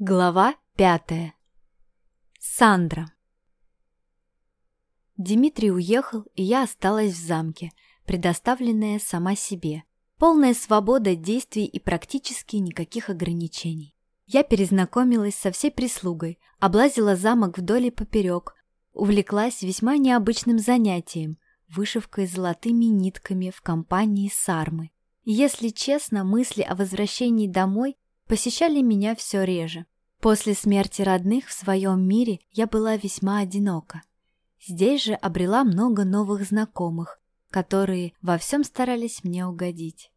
Глава пятая. Сандра. Дмитрий уехал, и я осталась в замке, предоставленная сама себе. Полная свобода действий и практически никаких ограничений. Я перезнакомилась со всей прислугой, облазила замок вдоль и поперек, увлеклась весьма необычным занятием – вышивкой золотыми нитками в компании Сармы. Если честно, мысли о возвращении домой посещали меня все реже. После смерти родных в своем мире я была весьма одинока. Здесь же обрела много новых знакомых, которые во всем старались мне угодить.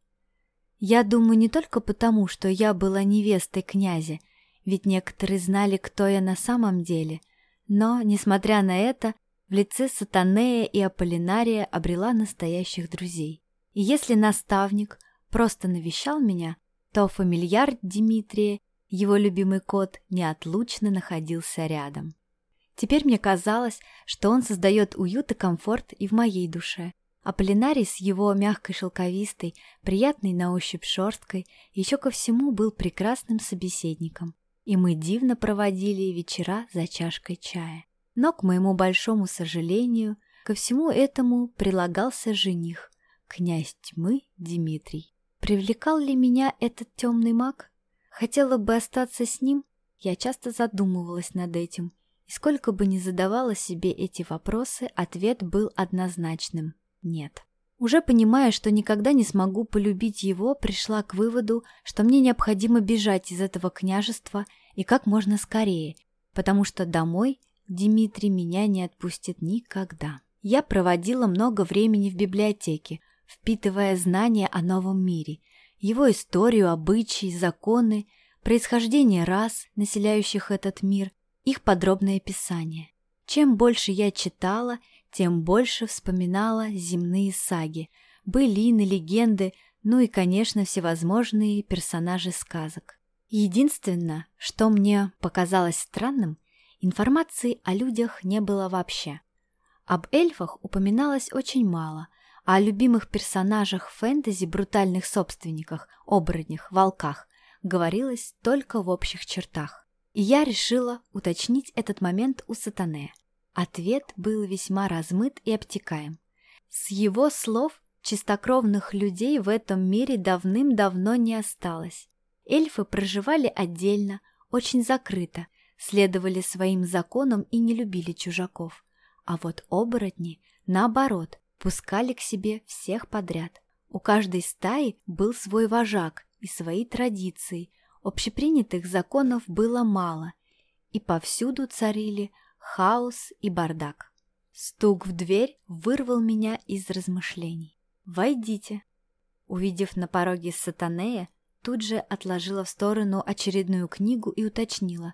Я думаю не только потому, что я была невестой князя, ведь некоторые знали, кто я на самом деле, но, несмотря на это, в лице Сатанея и Аполлинария обрела настоящих друзей. И если наставник просто навещал меня, то фамильяр Дмитрия, его любимый кот, неотлучно находился рядом. Теперь мне казалось, что он создает уют и комфорт и в моей душе. А Полинарий с его мягкой шелковистой, приятной на ощупь шерсткой еще ко всему был прекрасным собеседником. И мы дивно проводили вечера за чашкой чая. Но, к моему большому сожалению, ко всему этому прилагался жених, князь тьмы Дмитрий. Привлекал ли меня этот темный маг? Хотела бы остаться с ним? Я часто задумывалась над этим. И сколько бы ни задавала себе эти вопросы, ответ был однозначным – нет. Уже понимая, что никогда не смогу полюбить его, пришла к выводу, что мне необходимо бежать из этого княжества и как можно скорее, потому что домой Дмитрий меня не отпустит никогда. Я проводила много времени в библиотеке, впитывая знания о новом мире, его историю, обычаи, законы, происхождение рас, населяющих этот мир, их подробное описание. Чем больше я читала, тем больше вспоминала земные саги, былины, легенды, ну и, конечно, всевозможные персонажи сказок. Единственное, что мне показалось странным, информации о людях не было вообще. Об эльфах упоминалось очень мало, о любимых персонажах фэнтези, брутальных собственниках, оборотнях, волках говорилось только в общих чертах. И я решила уточнить этот момент у Сатане. Ответ был весьма размыт и обтекаем. С его слов чистокровных людей в этом мире давным-давно не осталось. Эльфы проживали отдельно, очень закрыто, следовали своим законам и не любили чужаков. А вот оборотни, наоборот, пускали к себе всех подряд. У каждой стаи был свой вожак и свои традиции, общепринятых законов было мало, и повсюду царили хаос и бардак. Стук в дверь вырвал меня из размышлений. «Войдите!» Увидев на пороге сатанея, тут же отложила в сторону очередную книгу и уточнила.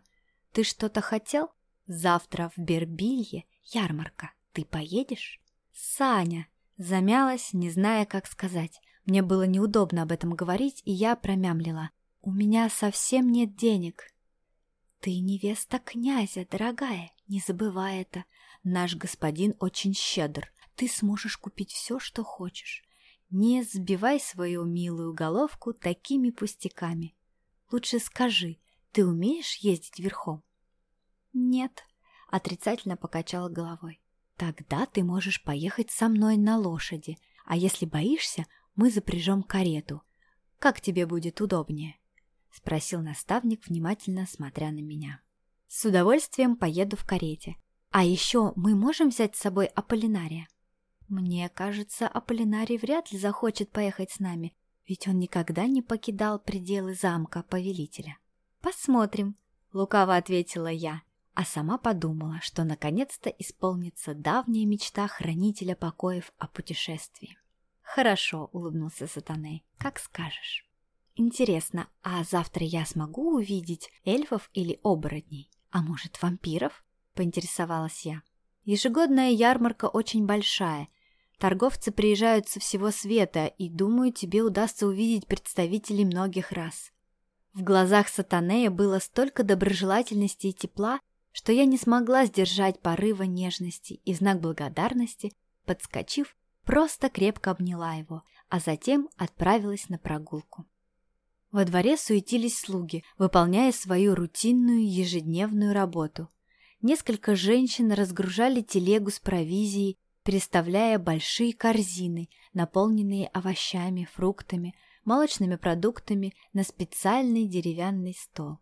«Ты что-то хотел? Завтра в Бербилье ярмарка. Ты поедешь?» «Саня!» Замялась, не зная, как сказать. Мне было неудобно об этом говорить, и я промямлила. «У меня совсем нет денег». «Ты невеста князя, дорогая, не забывай это. Наш господин очень щедр. Ты сможешь купить все, что хочешь. Не сбивай свою милую головку такими пустяками. Лучше скажи, ты умеешь ездить верхом?» «Нет», — отрицательно покачала головой. Тогда ты можешь поехать со мной на лошади, а если боишься, мы запряжем карету. Как тебе будет удобнее?» — спросил наставник, внимательно смотря на меня. «С удовольствием поеду в карете. А еще мы можем взять с собой Аполлинария?» «Мне кажется, Аполлинарий вряд ли захочет поехать с нами, ведь он никогда не покидал пределы замка повелителя». «Посмотрим», — лукаво ответила я а сама подумала, что наконец-то исполнится давняя мечта хранителя покоев о путешествии. «Хорошо», — улыбнулся Сатаней, — «как скажешь». «Интересно, а завтра я смогу увидеть эльфов или оборотней? А может, вампиров?» — поинтересовалась я. «Ежегодная ярмарка очень большая. Торговцы приезжают со всего света, и, думаю, тебе удастся увидеть представителей многих рас». В глазах Сатанея было столько доброжелательности и тепла, что я не смогла сдержать порыва нежности и знак благодарности, подскочив, просто крепко обняла его, а затем отправилась на прогулку. Во дворе суетились слуги, выполняя свою рутинную ежедневную работу. Несколько женщин разгружали телегу с провизией, переставляя большие корзины, наполненные овощами, фруктами, молочными продуктами на специальный деревянный стол.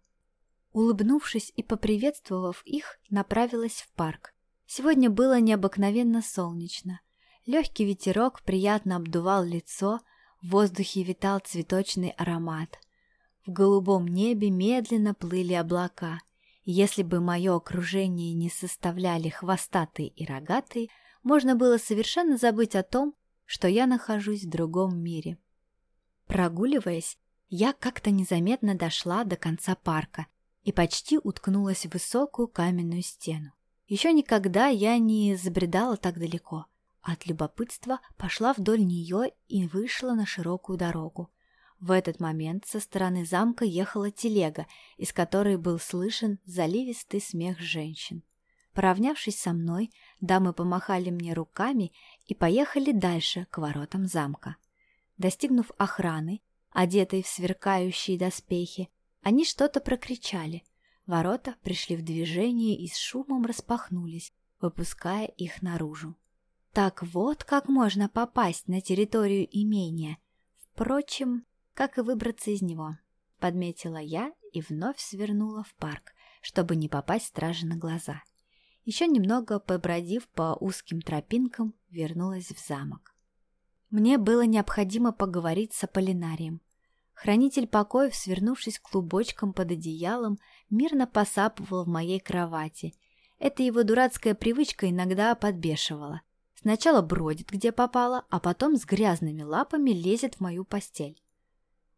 Улыбнувшись и поприветствовав их, направилась в парк. Сегодня было необыкновенно солнечно. Легкий ветерок приятно обдувал лицо, в воздухе витал цветочный аромат. В голубом небе медленно плыли облака. Если бы мое окружение не составляли хвостатые и рогатые, можно было совершенно забыть о том, что я нахожусь в другом мире. Прогуливаясь, я как-то незаметно дошла до конца парка и почти уткнулась в высокую каменную стену. Еще никогда я не забредала так далеко. От любопытства пошла вдоль нее и вышла на широкую дорогу. В этот момент со стороны замка ехала телега, из которой был слышен заливистый смех женщин. Поравнявшись со мной, дамы помахали мне руками и поехали дальше, к воротам замка. Достигнув охраны, одетой в сверкающие доспехи, они что-то прокричали. Ворота пришли в движение и с шумом распахнулись, выпуская их наружу. Так вот, как можно попасть на территорию имения. Впрочем, как и выбраться из него, подметила я и вновь свернула в парк, чтобы не попасть страже на глаза. Еще немного побродив по узким тропинкам, вернулась в замок. Мне было необходимо поговорить с Аполлинарием. Хранитель покоев, свернувшись клубочком под одеялом, мирно посапывал в моей кровати. Эта его дурацкая привычка иногда подбешивала. Сначала бродит, где попало, а потом с грязными лапами лезет в мою постель.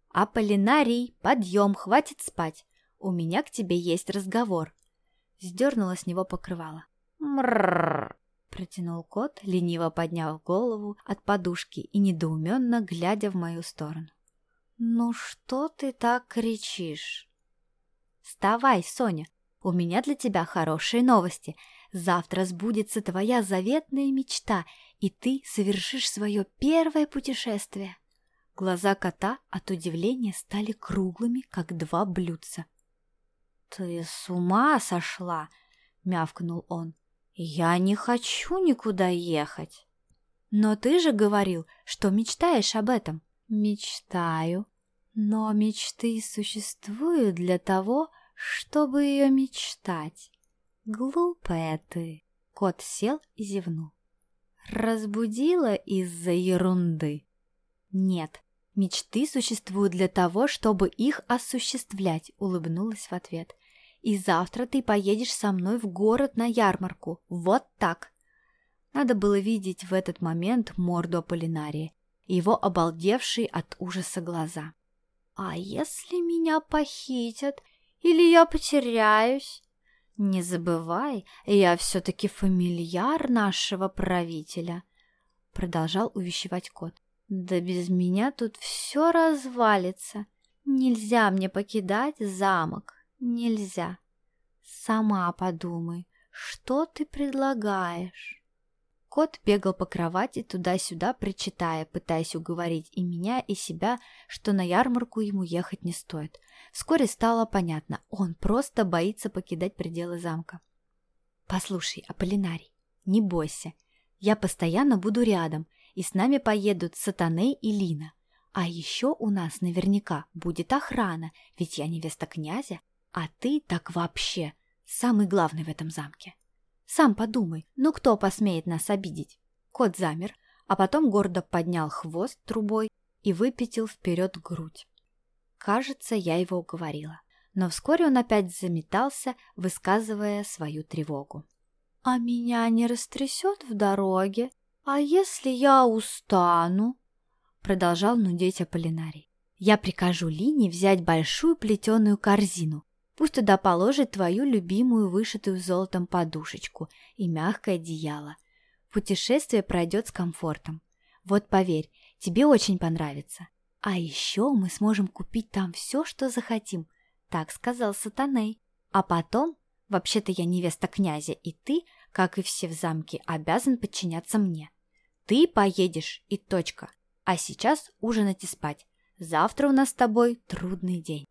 «Аполлинарий, подъем, хватит спать! У меня к тебе есть разговор!» Сдернула с него покрывало. «Мррррр!» протянул кот, лениво подняв голову от подушки и недоуменно глядя в мою сторону. «Ну что ты так кричишь?» «Вставай, Соня, у меня для тебя хорошие новости. Завтра сбудется твоя заветная мечта, и ты совершишь свое первое путешествие». Глаза кота от удивления стали круглыми, как два блюдца. «Ты с ума сошла?» — мявкнул он. «Я не хочу никуда ехать». «Но ты же говорил, что мечтаешь об этом». «Мечтаю», но мечты существуют для того, чтобы ее мечтать. Глупая ты. Кот сел и зевнул. Разбудила из-за ерунды. Нет, мечты существуют для того, чтобы их осуществлять, улыбнулась в ответ. И завтра ты поедешь со мной в город на ярмарку. Вот так. Надо было видеть в этот момент морду Аполлинария, его обалдевшие от ужаса глаза. А если меня похитят или я потеряюсь? Не забывай, я все-таки фамильяр нашего правителя, продолжал увещевать кот. Да без меня тут все развалится. Нельзя мне покидать замок, нельзя. Сама подумай, что ты предлагаешь? Кот бегал по кровати туда-сюда, причитая, пытаясь уговорить и меня, и себя, что на ярмарку ему ехать не стоит. Вскоре стало понятно, он просто боится покидать пределы замка. «Послушай, Аполлинарий, не бойся, я постоянно буду рядом, и с нами поедут Сатане и Лина. А еще у нас наверняка будет охрана, ведь я невеста князя, а ты так вообще самый главный в этом замке». Сам подумай, ну кто посмеет нас обидеть? Кот замер, а потом гордо поднял хвост трубой и выпятил вперед грудь. Кажется, я его уговорила. Но вскоре он опять заметался, высказывая свою тревогу. «А меня не растрясет в дороге? А если я устану?» Продолжал нудеть Аполлинарий. «Я прикажу Лине взять большую плетеную корзину, Пусть туда положит твою любимую вышитую золотом подушечку и мягкое одеяло. Путешествие пройдет с комфортом. Вот поверь, тебе очень понравится. А еще мы сможем купить там все, что захотим, так сказал Сатаней. А потом, вообще-то я невеста князя, и ты, как и все в замке, обязан подчиняться мне. Ты поедешь и точка. А сейчас ужинать и спать. Завтра у нас с тобой трудный день».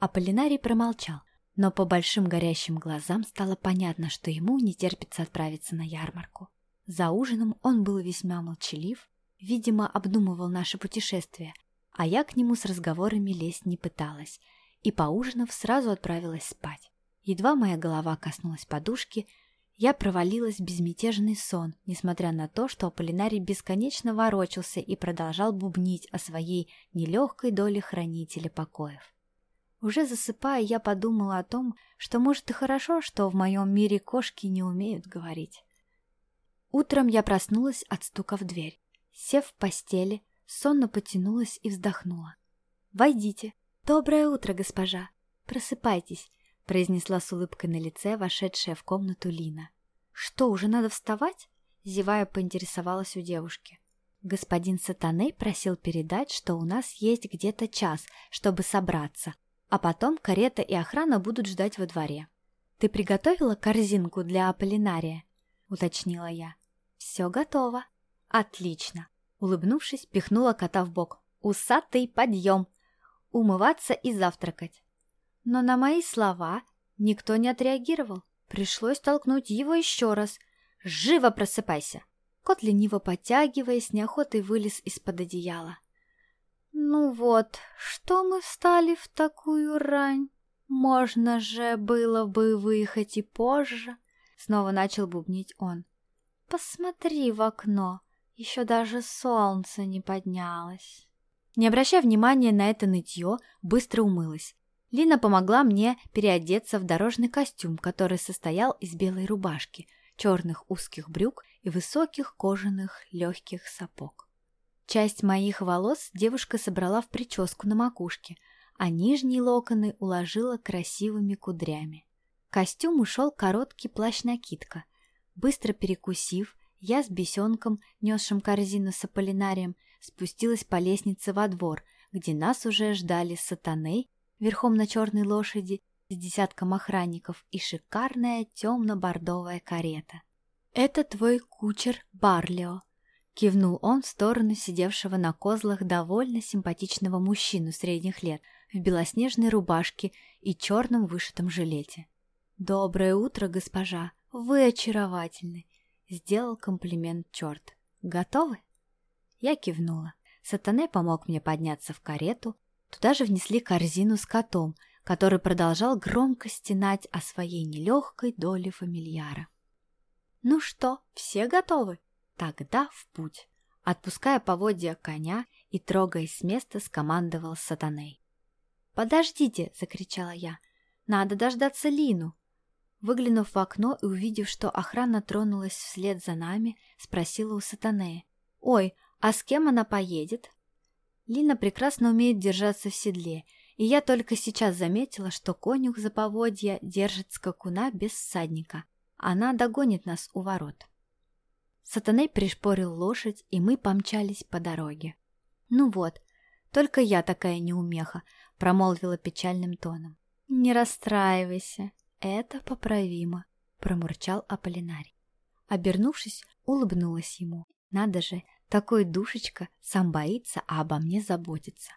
Аполлинарий промолчал, но по большим горящим глазам стало понятно, что ему не терпится отправиться на ярмарку. За ужином он был весьма молчалив, видимо, обдумывал наше путешествие, а я к нему с разговорами лезть не пыталась, и, поужинав, сразу отправилась спать. Едва моя голова коснулась подушки, я провалилась в безмятежный сон, несмотря на то, что Аполлинарий бесконечно ворочался и продолжал бубнить о своей нелегкой доле хранителя покоев. Уже засыпая, я подумала о том, что, может, и хорошо, что в моем мире кошки не умеют говорить. Утром я проснулась от стука в дверь. Сев в постели, сонно потянулась и вздохнула. «Войдите. Доброе утро, госпожа. Просыпайтесь произнесла с улыбкой на лице вошедшая в комнату Лина. «Что, уже надо вставать?» Зевая, поинтересовалась у девушки. Господин Сатаней просил передать, что у нас есть где-то час, чтобы собраться, а потом карета и охрана будут ждать во дворе. «Ты приготовила корзинку для Аполлинария?» — уточнила я. «Все готово». «Отлично!» Улыбнувшись, пихнула кота в бок. «Усатый подъем! Умываться и завтракать!» Но на мои слова никто не отреагировал. Пришлось толкнуть его еще раз. «Живо просыпайся!» Кот, лениво подтягиваясь, неохотой вылез из-под одеяла. «Ну вот, что мы встали в такую рань? Можно же было бы выехать и позже!» Снова начал бубнить он. «Посмотри в окно, еще даже солнце не поднялось!» Не обращая внимания на это нытье, быстро умылась. Лина помогла мне переодеться в дорожный костюм, который состоял из белой рубашки, черных узких брюк и высоких кожаных легких сапог. Часть моих волос девушка собрала в прическу на макушке, а нижние локоны уложила красивыми кудрями. К костюму шел короткий плащ-накидка. Быстро перекусив, я с бесенком, несшим корзину с аполлинарием, спустилась по лестнице во двор, где нас уже ждали сатаней верхом на черной лошади с десятком охранников и шикарная темно-бордовая карета. «Это твой кучер Барлио», — кивнул он в сторону сидевшего на козлах довольно симпатичного мужчину средних лет в белоснежной рубашке и черном вышитом жилете. «Доброе утро, госпожа! Вы очаровательны!» — сделал комплимент черт. «Готовы?» Я кивнула. Сатане помог мне подняться в карету, Туда же внесли корзину с котом, который продолжал громко стенать о своей нелегкой доле фамильяра. «Ну что, все готовы? Тогда в путь!» Отпуская поводья коня и трогаясь с места, скомандовал сатаней. «Подождите!» — закричала я. «Надо дождаться Лину!» Выглянув в окно и увидев, что охрана тронулась вслед за нами, спросила у сатанея. «Ой, а с кем она поедет?» Лина прекрасно умеет держаться в седле, и я только сейчас заметила, что конюх за поводья держит скакуна без всадника. Она догонит нас у ворот. Сатаней пришпорил лошадь, и мы помчались по дороге. «Ну вот, только я такая неумеха», — промолвила печальным тоном. «Не расстраивайся, это поправимо», — промурчал Аполлинарий. Обернувшись, улыбнулась ему. «Надо же, такой душечка сам боится, а обо мне заботится.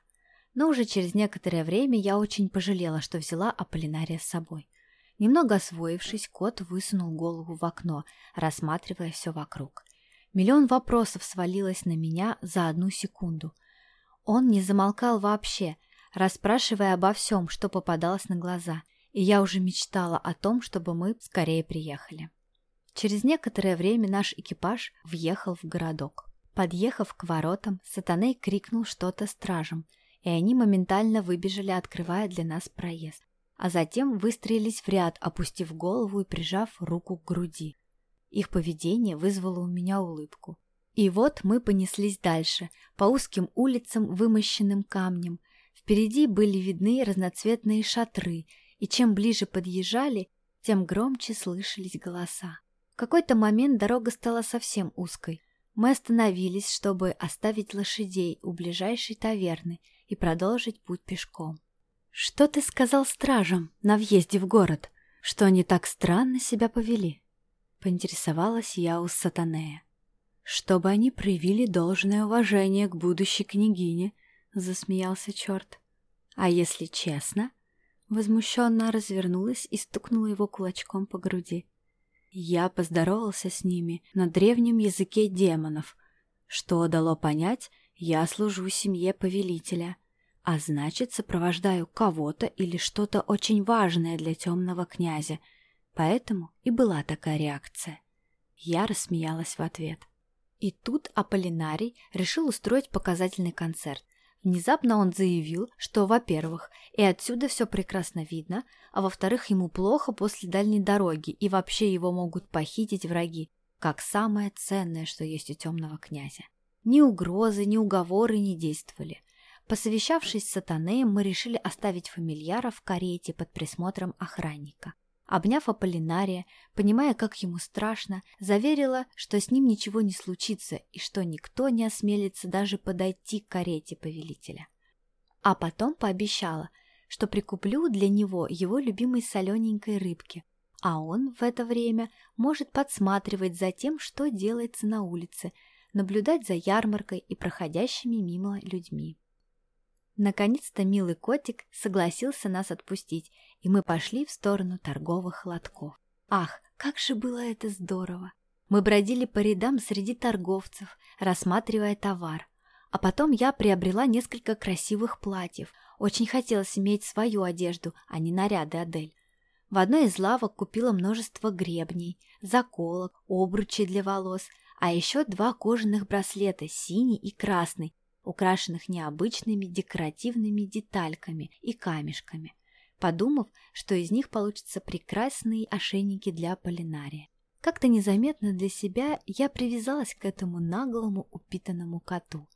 Но уже через некоторое время я очень пожалела, что взяла Аполлинария с собой. Немного освоившись, кот высунул голову в окно, рассматривая все вокруг. Миллион вопросов свалилось на меня за одну секунду. Он не замолкал вообще, расспрашивая обо всем, что попадалось на глаза, и я уже мечтала о том, чтобы мы скорее приехали. Через некоторое время наш экипаж въехал в городок. Подъехав к воротам, Сатаней крикнул что-то стражам, и они моментально выбежали, открывая для нас проезд. А затем выстроились в ряд, опустив голову и прижав руку к груди. Их поведение вызвало у меня улыбку. И вот мы понеслись дальше, по узким улицам, вымощенным камнем. Впереди были видны разноцветные шатры, и чем ближе подъезжали, тем громче слышались голоса. В какой-то момент дорога стала совсем узкой. Мы остановились, чтобы оставить лошадей у ближайшей таверны и продолжить путь пешком. «Что ты сказал стражам на въезде в город? Что они так странно себя повели?» Поинтересовалась я у Сатанея. «Чтобы они проявили должное уважение к будущей княгине, — засмеялся черт. «А если честно?» Возмущенно развернулась и стукнула его кулачком по груди. Я поздоровался с ними на древнем языке демонов, что дало понять, я служу семье повелителя, а значит, сопровождаю кого-то или что-то очень важное для темного князя, поэтому и была такая реакция. Я рассмеялась в ответ. И тут Аполлинарий решил устроить показательный концерт. Внезапно он заявил, что, во-первых, и отсюда все прекрасно видно, а во-вторых, ему плохо после дальней дороги, и вообще его могут похитить враги, как самое ценное, что есть у темного князя. Ни угрозы, ни уговоры не действовали. Посовещавшись с Сатанеем, мы решили оставить фамильяра в карете под присмотром охранника. Обняв Аполлинария, понимая, как ему страшно, заверила, что с ним ничего не случится и что никто не осмелится даже подойти к карете повелителя. А потом пообещала, что прикуплю для него его любимой солененькой рыбки, а он в это время может подсматривать за тем, что делается на улице, наблюдать за ярмаркой и проходящими мимо людьми. Наконец-то милый котик согласился нас отпустить, и мы пошли в сторону торговых лотков. Ах, как же было это здорово! Мы бродили по рядам среди торговцев, рассматривая товар. А потом я приобрела несколько красивых платьев. Очень хотелось иметь свою одежду, а не наряды Адель. В одной из лавок купила множество гребней, заколок, обручей для волос, а еще два кожаных браслета, синий и красный, украшенных необычными декоративными детальками и камешками, подумав, что из них получатся прекрасные ошейники для полинария. Как-то незаметно для себя я привязалась к этому наглому упитанному коту.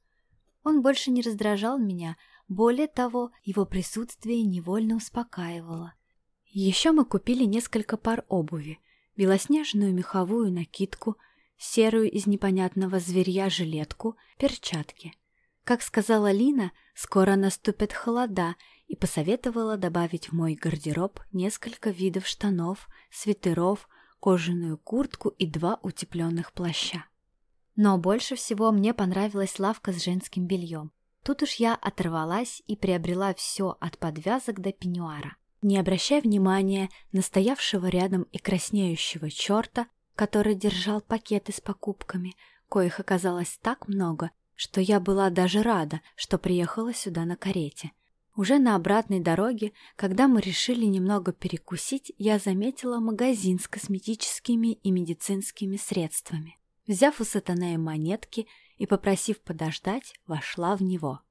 Он больше не раздражал меня, более того, его присутствие невольно успокаивало. Еще мы купили несколько пар обуви, белоснежную меховую накидку, серую из непонятного зверья жилетку, перчатки – как сказала Лина, скоро наступят холода, и посоветовала добавить в мой гардероб несколько видов штанов, свитеров, кожаную куртку и два утепленных плаща. Но больше всего мне понравилась лавка с женским бельем. Тут уж я оторвалась и приобрела все от подвязок до пеньюара. Не обращая внимания на стоявшего рядом и краснеющего черта, который держал пакеты с покупками, коих оказалось так много, что я была даже рада, что приехала сюда на карете. Уже на обратной дороге, когда мы решили немного перекусить, я заметила магазин с косметическими и медицинскими средствами. Взяв у сатанея монетки и попросив подождать, вошла в него.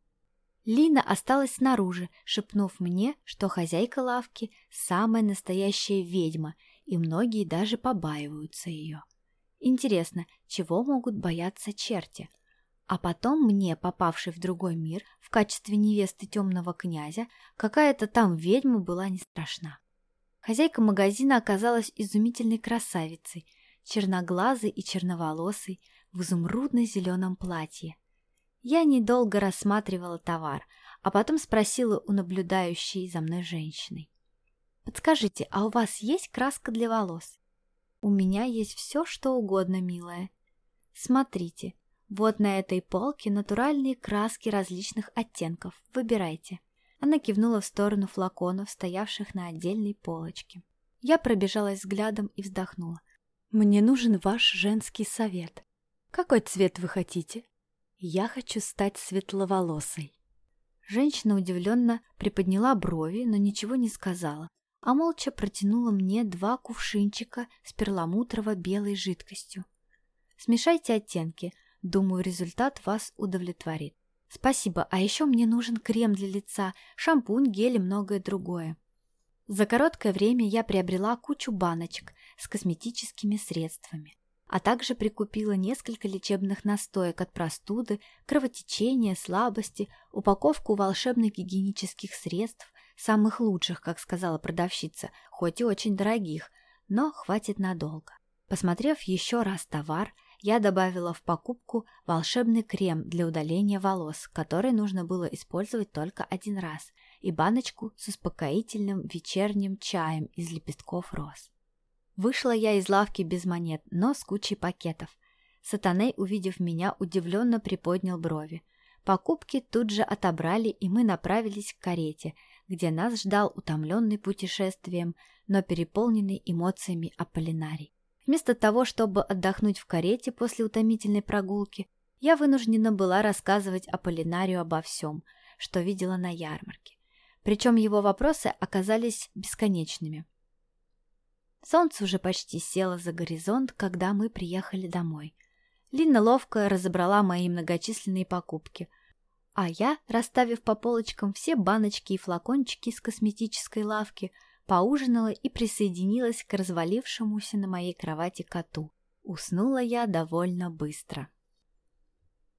Лина осталась снаружи, шепнув мне, что хозяйка лавки – самая настоящая ведьма, и многие даже побаиваются ее. Интересно, чего могут бояться черти – а потом мне, попавшей в другой мир, в качестве невесты темного князя, какая-то там ведьма была не страшна. Хозяйка магазина оказалась изумительной красавицей, черноглазой и черноволосой, в изумрудно-зеленом платье. Я недолго рассматривала товар, а потом спросила у наблюдающей за мной женщины. «Подскажите, а у вас есть краска для волос?» «У меня есть все, что угодно, милая. Смотрите, вот на этой полке натуральные краски различных оттенков. Выбирайте. Она кивнула в сторону флаконов, стоявших на отдельной полочке. Я пробежалась взглядом и вздохнула. «Мне нужен ваш женский совет. Какой цвет вы хотите?» «Я хочу стать светловолосой». Женщина удивленно приподняла брови, но ничего не сказала, а молча протянула мне два кувшинчика с перламутрово-белой жидкостью. «Смешайте оттенки», Думаю, результат вас удовлетворит. Спасибо, а еще мне нужен крем для лица, шампунь, гель и многое другое. За короткое время я приобрела кучу баночек с косметическими средствами, а также прикупила несколько лечебных настоек от простуды, кровотечения, слабости, упаковку волшебных гигиенических средств, самых лучших, как сказала продавщица, хоть и очень дорогих, но хватит надолго. Посмотрев еще раз товар, я добавила в покупку волшебный крем для удаления волос, который нужно было использовать только один раз, и баночку с успокоительным вечерним чаем из лепестков роз. Вышла я из лавки без монет, но с кучей пакетов. Сатаней, увидев меня, удивленно приподнял брови. Покупки тут же отобрали, и мы направились к карете, где нас ждал утомленный путешествием, но переполненный эмоциями Аполлинарий. Вместо того, чтобы отдохнуть в карете после утомительной прогулки, я вынуждена была рассказывать Аполлинарию обо всем, что видела на ярмарке. Причем его вопросы оказались бесконечными. Солнце уже почти село за горизонт, когда мы приехали домой. Лина ловко разобрала мои многочисленные покупки, а я, расставив по полочкам все баночки и флакончики с косметической лавки, поужинала и присоединилась к развалившемуся на моей кровати коту. Уснула я довольно быстро.